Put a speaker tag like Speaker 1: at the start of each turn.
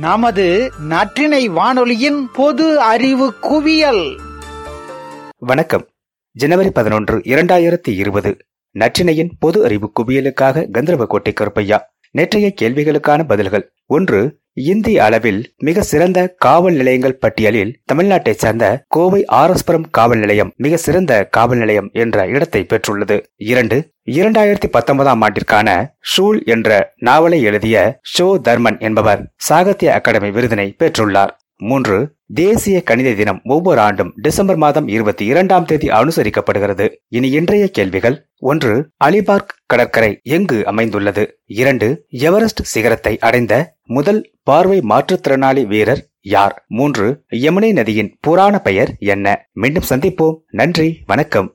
Speaker 1: நமது நற்றினை வானொலியின் பொது அறிவு குவியல்.
Speaker 2: வணக்கம். ஜனவரி பதினொன்று இரண்டாயிரத்தி இருபது. நற்றினையின் பொது அறிவு குவியலுக்காக கந்தரவக்கோட்டை கருப்பையா நேற்றைய கேள்விகளுக்கான பதில்கள். ஒன்று இந்திய அளவில் மிக சிறந்த காவல் நிலையங்கள் பட்டியலில் தமிழ்நாட்டைச் சேர்ந்த கோவை ஆரஸ்புரம் காவல் நிலையம் மிக சிறந்த காவல் நிலையம் என்ற இடத்தை பெற்றுள்ளது. இரண்டு இரண்டாயிரத்தி பத்தொன்பதாம் ஆண்டிற்கான ஷூல் என்ற நாவலை எழுதிய ஷோ தர்மன் என்பவர் சாகித்ய அகாடமி விருதினை பெற்றுள்ளார். மூன்று தேசிய கணித தினம் ஒவ்வொரு ஆண்டும் டிசம்பர் மாதம் இருபத்தி இரண்டாம் தேதி அனுசரிக்கப்படுகிறது. இனி இன்றைய கேள்விகள். ஒன்று அலிபார்க் கடற்கரை எங்கு அமைந்துள்ளது? இரண்டு எவரெஸ்ட் சிகரத்தை அடைந்த முதல் பார்வை மாற்றுத்திறனாளி வீரர் யார்? மூன்று யமுனை நதியின் புராண பெயர் என்ன? மீண்டும் சந்திப்போம். நன்றி வணக்கம்.